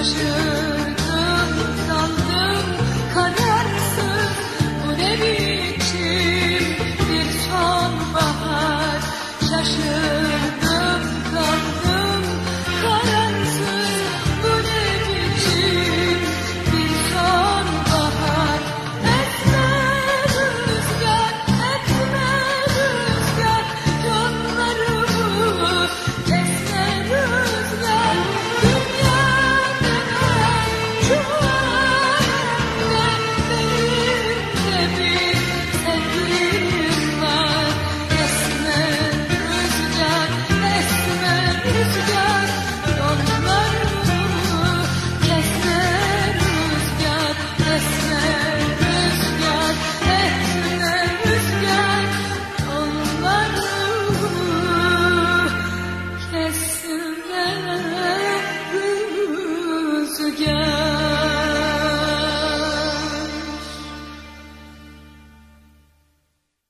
aşkım Yeah.